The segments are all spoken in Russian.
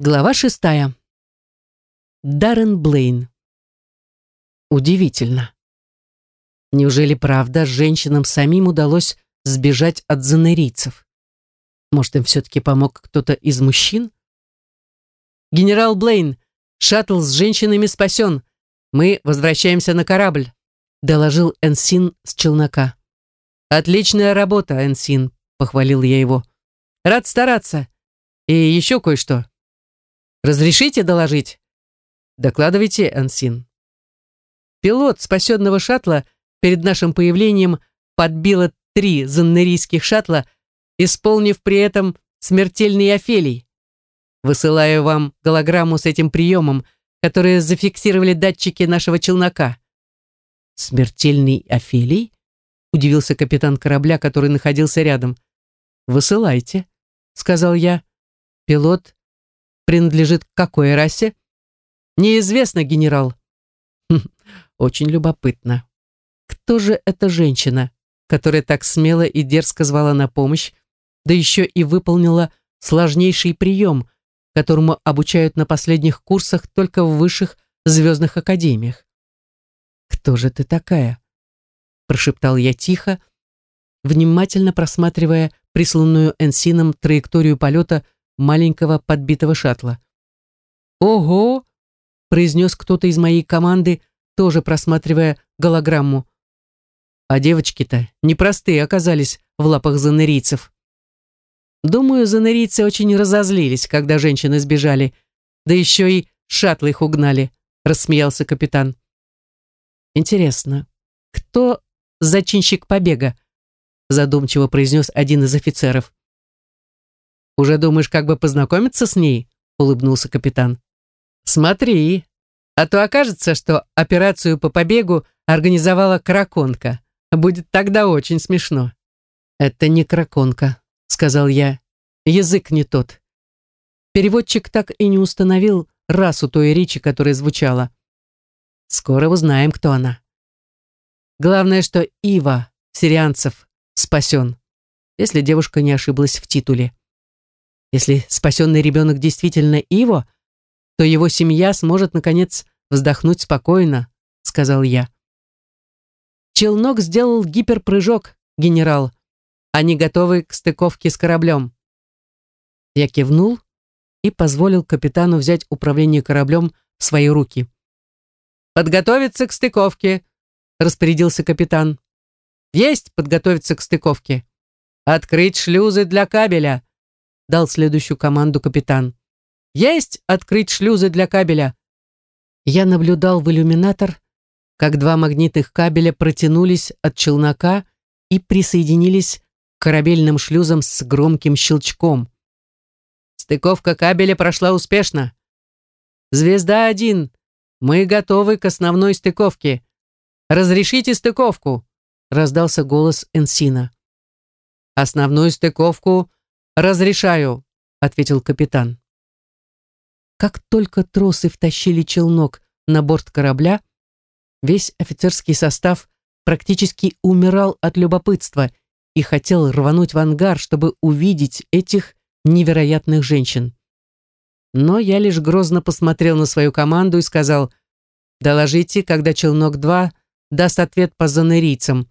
Глава шестая. Даррен Блейн. Удивительно. Неужели правда женщинам самим удалось сбежать от занерийцев? Может, им все-таки помог кто-то из мужчин? «Генерал Блейн, шаттл с женщинами спасен. Мы возвращаемся на корабль», доложил Энсин с челнока. «Отличная работа, Энсин», похвалил я его. «Рад стараться. И еще кое-что». Разрешите доложить? Докладывайте, Ансин. Пилот спасенного шаттла перед нашим появлением подбила три заннерийских шаттла, исполнив при этом смертельный Офелий. Высылаю вам голограмму с этим приемом, которые зафиксировали датчики нашего челнока. Смертельный Офелий? Удивился капитан корабля, который находился рядом. Высылайте, сказал я. Пилот принадлежит к какой расе? Неизвестно, генерал. Хм, очень любопытно. Кто же эта женщина, которая так смело и дерзко звала на помощь, да еще и выполнила сложнейший прием, которому обучают на последних курсах только в высших звездных академиях? «Кто же ты такая?» прошептал я тихо, внимательно просматривая присланную Энсином траекторию полета маленького подбитого шаттла. «Ого!» – произнес кто-то из моей команды, тоже просматривая голограмму. А девочки-то непростые оказались в лапах занырийцев. Думаю, занырийцы очень разозлились, когда женщины сбежали, да еще и шаттлы их угнали, рассмеялся капитан. Интересно, кто зачинщик побега? задумчиво произнес один из офицеров. «Уже думаешь, как бы познакомиться с ней?» — улыбнулся капитан. «Смотри, а то окажется, что операцию по побегу организовала краконка. Будет тогда очень смешно». «Это не краконка», — сказал я. «Язык не тот». Переводчик так и не установил расу той речи, которая звучала. Скоро узнаем, кто она. Главное, что Ива, сирианцев, спасен, если девушка не ошиблась в титуле. Если спасенный ребенок действительно Иво, то его семья сможет, наконец, вздохнуть спокойно, сказал я. Челнок сделал гиперпрыжок, генерал. Они готовы к стыковке с кораблем. Я кивнул и позволил капитану взять управление кораблем в свои руки. «Подготовиться к стыковке», — распорядился капитан. «Есть подготовиться к стыковке. Открыть шлюзы для кабеля дал следующую команду капитан. «Есть открыть шлюзы для кабеля!» Я наблюдал в иллюминатор, как два магнитных кабеля протянулись от челнока и присоединились к корабельным шлюзам с громким щелчком. Стыковка кабеля прошла успешно. «Звезда-1, мы готовы к основной стыковке. Разрешите стыковку!» раздался голос Энсина. «Основную стыковку «Разрешаю», — ответил капитан. Как только тросы втащили челнок на борт корабля, весь офицерский состав практически умирал от любопытства и хотел рвануть в ангар, чтобы увидеть этих невероятных женщин. Но я лишь грозно посмотрел на свою команду и сказал, «Доложите, когда челнок-2 даст ответ по занерийцам.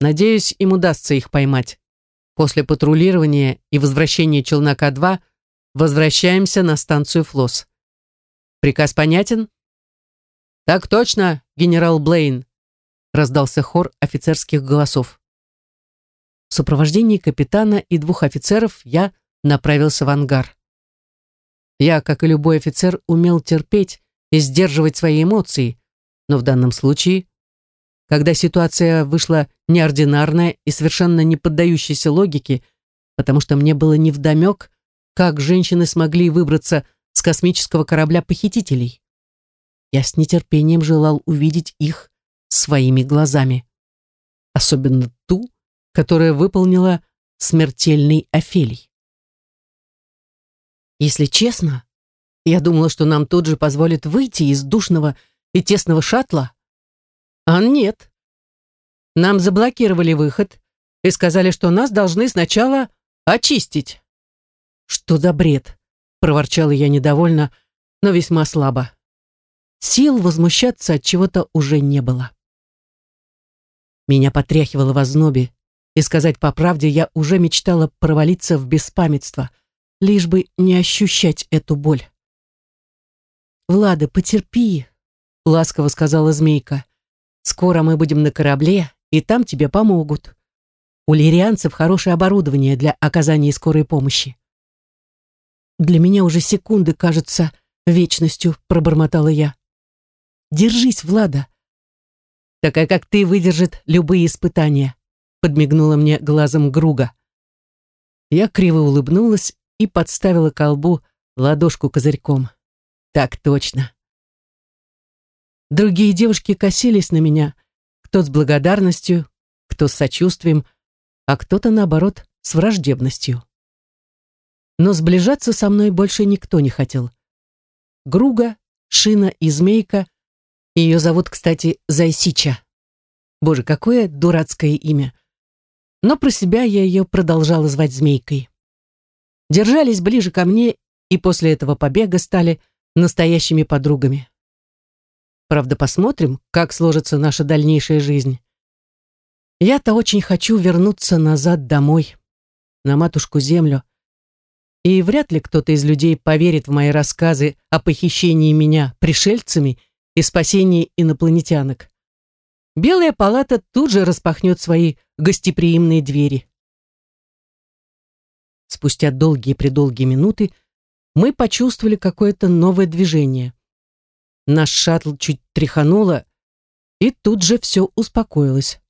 Надеюсь, им удастся их поймать». После патрулирования и возвращения челнока-2 возвращаемся на станцию Флос. Приказ понятен? Так точно, генерал Блейн, раздался хор офицерских голосов. В сопровождении капитана и двух офицеров я направился в ангар. Я, как и любой офицер, умел терпеть и сдерживать свои эмоции, но в данном случае когда ситуация вышла неординарная и совершенно не поддающаяся логике, потому что мне было невдомек, как женщины смогли выбраться с космического корабля похитителей. Я с нетерпением желал увидеть их своими глазами. Особенно ту, которая выполнила смертельный Офелий. Если честно, я думала, что нам тут же позволят выйти из душного и тесного шаттла, а нет. Нам заблокировали выход и сказали, что нас должны сначала очистить. Что за бред? проворчала я недовольно, но весьма слабо. Сил возмущаться от чего-то уже не было. Меня потряхивало в ознобе, и сказать по правде, я уже мечтала провалиться в беспамятство, лишь бы не ощущать эту боль. «Влада, потерпи», — ласково сказала змейка. «Скоро мы будем на корабле, и там тебе помогут. У лирианцев хорошее оборудование для оказания скорой помощи». «Для меня уже секунды кажутся вечностью», — пробормотала я. «Держись, Влада». «Такая, как ты, выдержит любые испытания», — подмигнула мне глазом Груга. Я криво улыбнулась и подставила колбу ладошку козырьком. «Так точно». Другие девушки косились на меня, кто с благодарностью, кто с сочувствием, а кто-то, наоборот, с враждебностью. Но сближаться со мной больше никто не хотел. Груга, Шина и Змейка, ее зовут, кстати, Зайсича. Боже, какое дурацкое имя. Но про себя я ее продолжала звать Змейкой. Держались ближе ко мне и после этого побега стали настоящими подругами. Правда, посмотрим, как сложится наша дальнейшая жизнь. Я-то очень хочу вернуться назад домой, на матушку землю. И вряд ли кто-то из людей поверит в мои рассказы о похищении меня пришельцами и спасении инопланетянок. Белая палата тут же распахнет свои гостеприимные двери. Спустя долгие-предолгие минуты мы почувствовали какое-то новое движение. Наш шаттл чуть тряхануло, и тут же все успокоилось.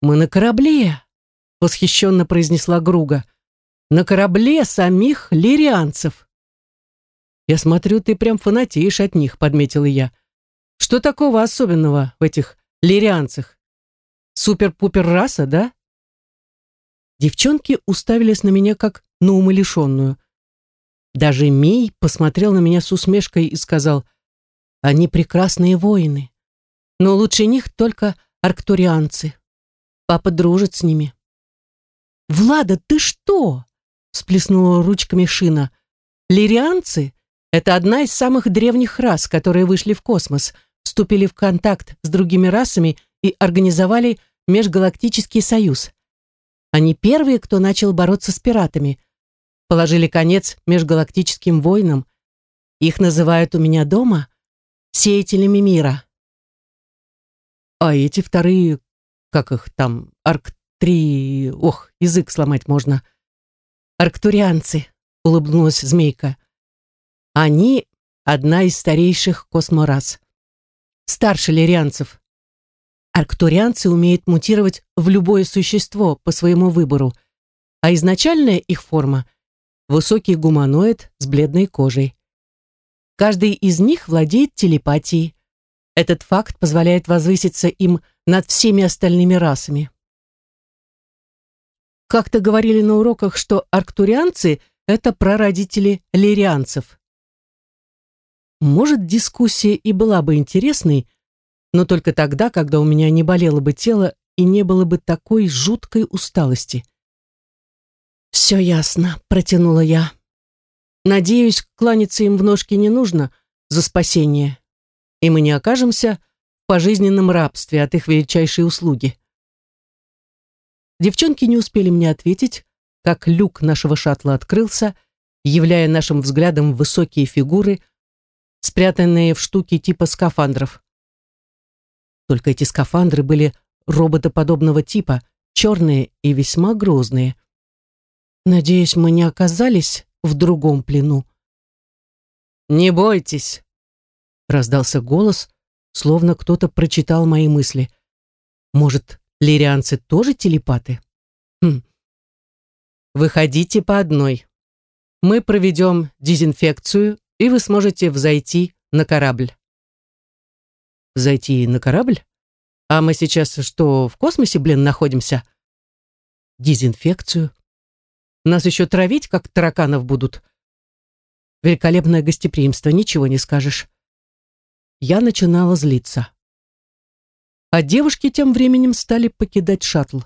«Мы на корабле!» — восхищенно произнесла Груга. «На корабле самих лирианцев!» «Я смотрю, ты прям фанатеешь от них», — подметила я. «Что такого особенного в этих лирианцах? Супер-пупер раса, да?» Девчонки уставились на меня как на умалишенную. Даже Мий посмотрел на меня с усмешкой и сказал, «Они прекрасные воины, но лучше них только арктурианцы. Папа дружит с ними». «Влада, ты что?» — сплеснула ручками Шина. «Лирианцы — это одна из самых древних рас, которые вышли в космос, вступили в контакт с другими расами и организовали Межгалактический союз. Они первые, кто начал бороться с пиратами — положили конец межгалактическим войнам. Их называют у меня дома сеятелями мира. А эти вторые, как их там, арктри... Ох, язык сломать можно. Арктурианцы, улыбнулась змейка. Они одна из старейших косморас. Старше лирианцев. Арктурианцы умеют мутировать в любое существо по своему выбору, а изначальная их форма высокий гуманоид с бледной кожей. Каждый из них владеет телепатией. Этот факт позволяет возвыситься им над всеми остальными расами. Как-то говорили на уроках, что арктурианцы — это прародители лирианцев. Может, дискуссия и была бы интересной, но только тогда, когда у меня не болело бы тело и не было бы такой жуткой усталости. «Все ясно», — протянула я. «Надеюсь, кланяться им в ножки не нужно за спасение, и мы не окажемся в пожизненном рабстве от их величайшей услуги». Девчонки не успели мне ответить, как люк нашего шаттла открылся, являя нашим взглядом высокие фигуры, спрятанные в штуки типа скафандров. Только эти скафандры были роботоподобного типа, черные и весьма грозные. Надеюсь, мы не оказались в другом плену. «Не бойтесь!» — раздался голос, словно кто-то прочитал мои мысли. «Может, лирианцы тоже телепаты?» хм. «Выходите по одной. Мы проведем дезинфекцию, и вы сможете взойти на корабль». «Зайти на корабль? А мы сейчас что, в космосе, блин, находимся?» «Дезинфекцию? Нас еще травить, как тараканов будут. Великолепное гостеприимство, ничего не скажешь. Я начинала злиться. А девушки тем временем стали покидать шаттл.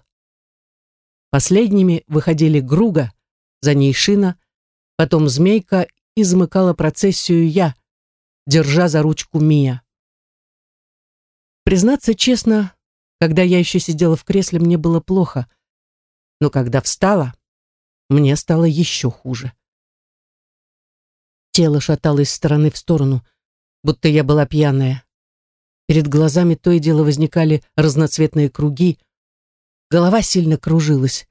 Последними выходили Груга, за ней Шина, потом змейка и замыкала процессию я, держа за ручку Мия. Признаться честно, когда я еще сидела в кресле, мне было плохо, но когда встала, мне стало еще хуже. Тело шаталось из стороны в сторону, будто я была пьяная. Перед глазами то и дело возникали разноцветные круги, голова сильно кружилась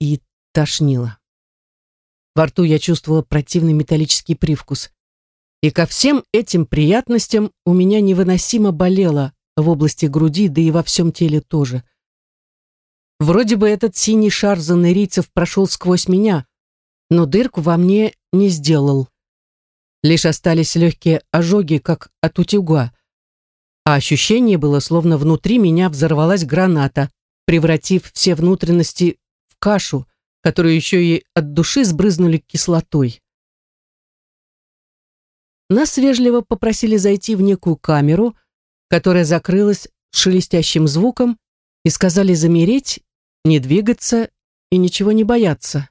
и тошнила. Во рту я чувствовала противный металлический привкус. И ко всем этим приятностям у меня невыносимо болело в области груди, да и во всем теле тоже. Вроде бы этот синий шар занырийцев прошел сквозь меня, но дырку во мне не сделал. Лишь остались легкие ожоги, как от утюга. А ощущение было, словно внутри меня взорвалась граната, превратив все внутренности в кашу, которую еще и от души сбрызнули кислотой. Нас вежливо попросили зайти в некую камеру, которая закрылась шелестящим звуком, и сказали замереть, не двигаться и ничего не бояться.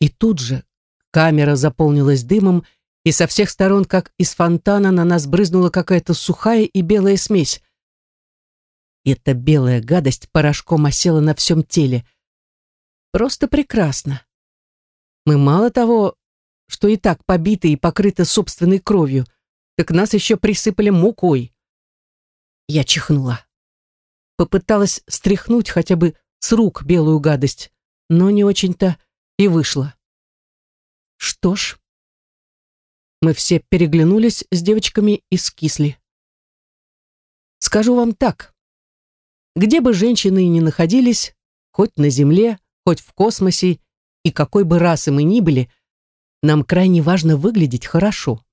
И тут же камера заполнилась дымом, и со всех сторон, как из фонтана, на нас брызнула какая-то сухая и белая смесь. Эта белая гадость порошком осела на всем теле. Просто прекрасно. Мы мало того, что и так побиты и покрыты собственной кровью, так нас еще присыпали мукой. Я чихнула. Попыталась стряхнуть хотя бы с рук белую гадость, но не очень-то и вышло. Что ж, мы все переглянулись с девочками и скисли. Скажу вам так. Где бы женщины ни находились, хоть на Земле, хоть в космосе, и какой бы расы мы ни были, нам крайне важно выглядеть хорошо.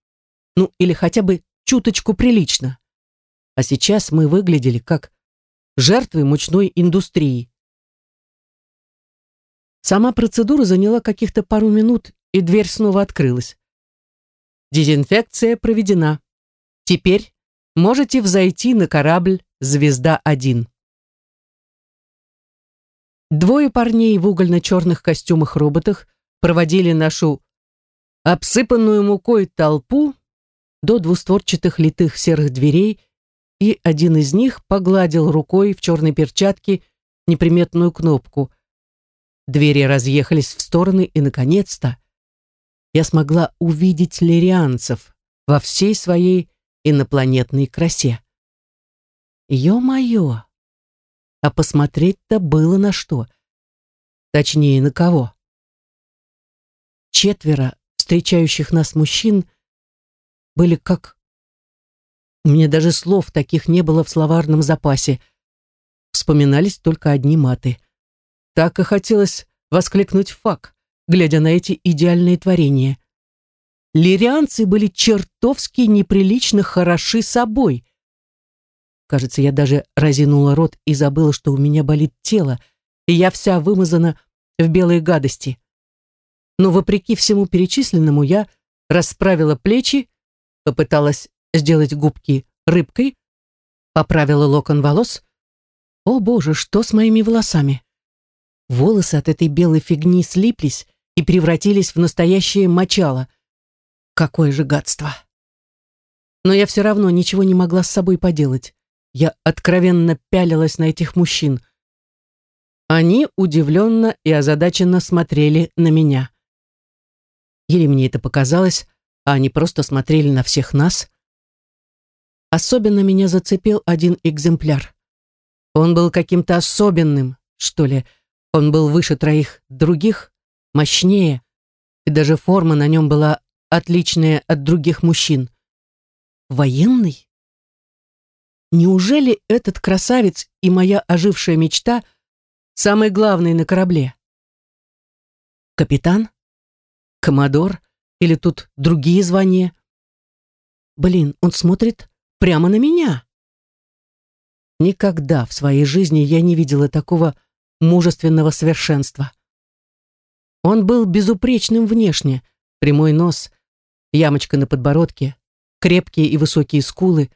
Ну, или хотя бы чуточку прилично. А сейчас мы выглядели как жертвы мучной индустрии. Сама процедура заняла каких-то пару минут, и дверь снова открылась. Дезинфекция проведена. Теперь можете взойти на корабль «Звезда-1». Двое парней в угольно-черных костюмах-роботах проводили нашу обсыпанную мукой толпу до двустворчатых литых серых дверей, и один из них погладил рукой в черной перчатке неприметную кнопку. Двери разъехались в стороны, и, наконец-то, я смогла увидеть лирианцев во всей своей инопланетной красе. Ё-моё! А посмотреть-то было на что. Точнее, на кого. Четверо встречающих нас мужчин были как... У меня даже слов таких не было в словарном запасе. Вспоминались только одни маты. Так и хотелось воскликнуть фак глядя на эти идеальные творения. Лирианцы были чертовски неприлично хороши собой. Кажется, я даже разинула рот и забыла, что у меня болит тело, и я вся вымазана в белые гадости. Но вопреки всему перечисленному я расправила плечи, попыталась сделать губки рыбкой, поправила локон волос. О боже, что с моими волосами? Волосы от этой белой фигни слиплись, и превратились в настоящее мочало. Какое же гадство! Но я все равно ничего не могла с собой поделать. Я откровенно пялилась на этих мужчин. Они удивленно и озадаченно смотрели на меня. Или мне это показалось, а они просто смотрели на всех нас. Особенно меня зацепил один экземпляр. Он был каким-то особенным, что ли. Он был выше троих других, мощнее, и даже форма на нем была отличная от других мужчин. Военный? Неужели этот красавец и моя ожившая мечта самый главный на корабле? Капитан? Коммодор? Или тут другие звания? Блин, он смотрит прямо на меня. Никогда в своей жизни я не видела такого мужественного совершенства. Он был безупречным внешне, прямой нос, ямочка на подбородке, крепкие и высокие скулы,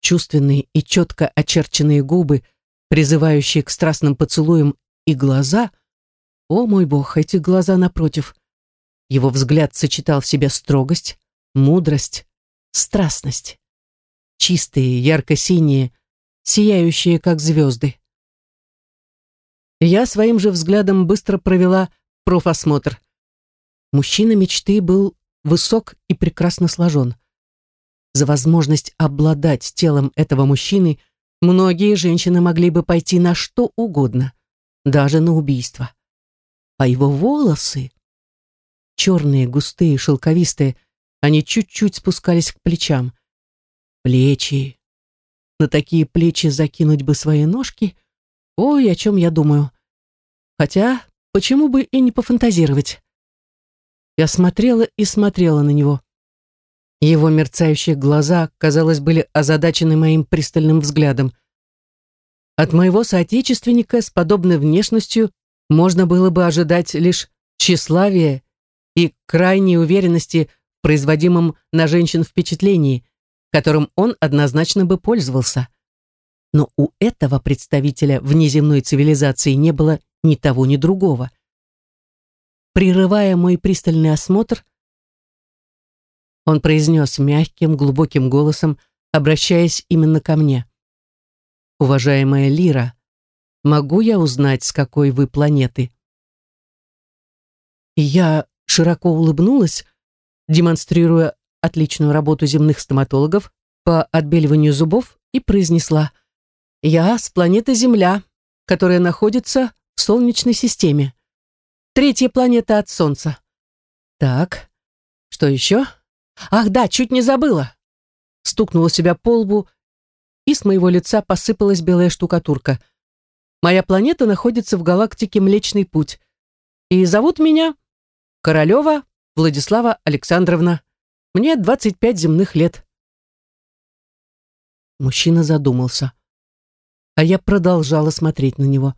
чувственные и четко очерченные губы, призывающие к страстным поцелуям, и глаза. О мой бог, эти глаза напротив. Его взгляд сочетал в себе строгость, мудрость, страстность. Чистые, ярко-синие, сияющие, как звезды. Я своим же взглядом быстро провела профосмотр. Мужчина мечты был высок и прекрасно сложен. За возможность обладать телом этого мужчины многие женщины могли бы пойти на что угодно, даже на убийство. А его волосы, черные, густые, шелковистые, они чуть-чуть спускались к плечам. Плечи. На такие плечи закинуть бы свои ножки. Ой, о чем я думаю. Хотя, почему бы и не пофантазировать? Я смотрела и смотрела на него. Его мерцающие глаза, казалось, были озадачены моим пристальным взглядом. От моего соотечественника с подобной внешностью можно было бы ожидать лишь тщеславия и крайней уверенности в производимом на женщин впечатлении, которым он однозначно бы пользовался. Но у этого представителя внеземной цивилизации не было ни того, ни другого. Прерывая мой пристальный осмотр, он произнес мягким, глубоким голосом, обращаясь именно ко мне. «Уважаемая Лира, могу я узнать, с какой вы планеты?» я широко улыбнулась, демонстрируя отличную работу земных стоматологов по отбеливанию зубов, и произнесла «Я с планеты Земля, которая находится в Солнечной системе. Третья планета от Солнца. Так, что еще?» Ах да, чуть не забыла. Стукнула себя по лбу, и с моего лица посыпалась белая штукатурка. Моя планета находится в галактике Млечный Путь. И зовут меня Королева Владислава Александровна. Мне 25 земных лет. Мужчина задумался. А я продолжала смотреть на него.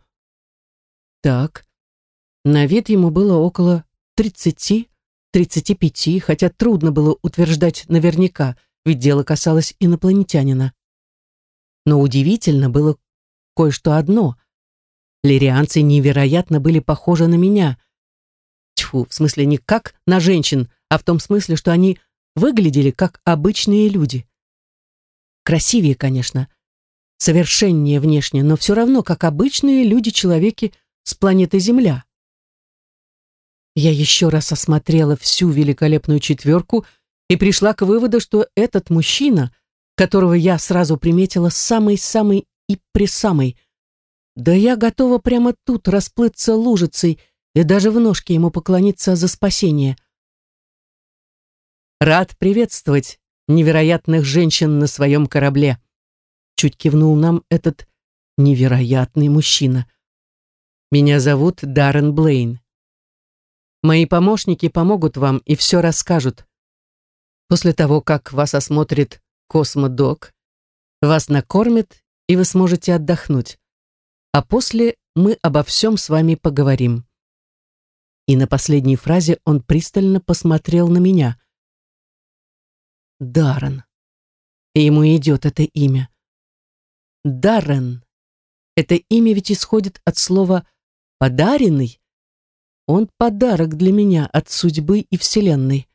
Так, на вид ему было около тридцати, 35, хотя трудно было утверждать наверняка, ведь дело касалось инопланетянина. Но удивительно было кое-что одно. Лирианцы невероятно были похожи на меня. Тьфу, в смысле не как на женщин, а в том смысле, что они выглядели как обычные люди. Красивее, конечно, совершеннее внешне, но все равно как обычные люди-человеки с планеты Земля. Я еще раз осмотрела всю великолепную четверку и пришла к выводу, что этот мужчина, которого я сразу приметила, самый-самый и присамый. Да я готова прямо тут расплыться лужицей и даже в ножке ему поклониться за спасение. Рад приветствовать невероятных женщин на своем корабле. Чуть кивнул нам этот невероятный мужчина. Меня зовут Даррен Блейн. Мои помощники помогут вам и все расскажут. После того, как вас осмотрит космодок, вас накормит, и вы сможете отдохнуть. А после мы обо всем с вами поговорим. И на последней фразе он пристально посмотрел на меня. Даррен. И ему идет это имя. Даррен. Это имя ведь исходит от слова «подаренный», он подарок для меня от судьбы и вселенной.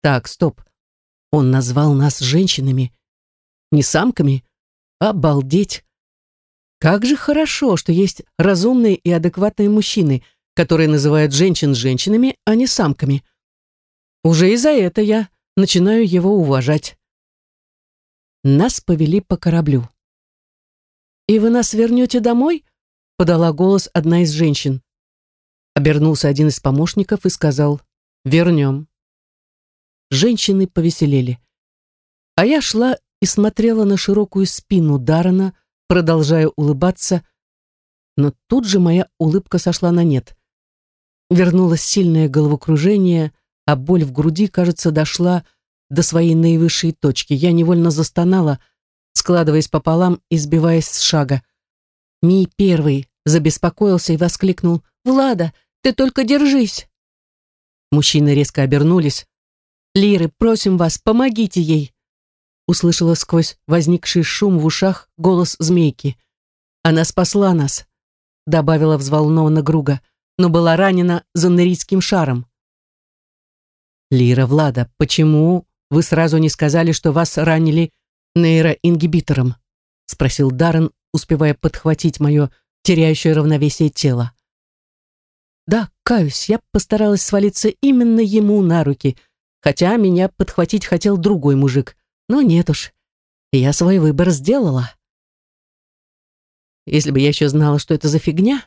Так, стоп. Он назвал нас женщинами. Не самками. Обалдеть. Как же хорошо, что есть разумные и адекватные мужчины, которые называют женщин женщинами, а не самками. Уже и за это я начинаю его уважать. Нас повели по кораблю. «И вы нас вернете домой?» — подала голос одна из женщин. Обернулся один из помощников и сказал «Вернем». Женщины повеселели. А я шла и смотрела на широкую спину Дарана, продолжая улыбаться, но тут же моя улыбка сошла на нет. Вернулось сильное головокружение, а боль в груди, кажется, дошла до своей наивысшей точки. Я невольно застонала, складываясь пополам и сбиваясь с шага. Ми первый забеспокоился и воскликнул «Влада, ты только держись!» Мужчины резко обернулись. «Лиры, просим вас, помогите ей!» Услышала сквозь возникший шум в ушах голос змейки. «Она спасла нас!» Добавила взволнованно Груга, но была ранена занерийским шаром. Лира Влада, почему вы сразу не сказали, что вас ранили нейроингибитором? Спросил Даррен, успевая подхватить мое теряющее равновесие тело. Да, каюсь, я постаралась свалиться именно ему на руки, хотя меня подхватить хотел другой мужик. Но нет уж, я свой выбор сделала. Если бы я еще знала, что это за фигня,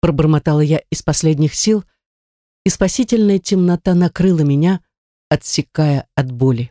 пробормотала я из последних сил, и спасительная темнота накрыла меня, отсекая от боли.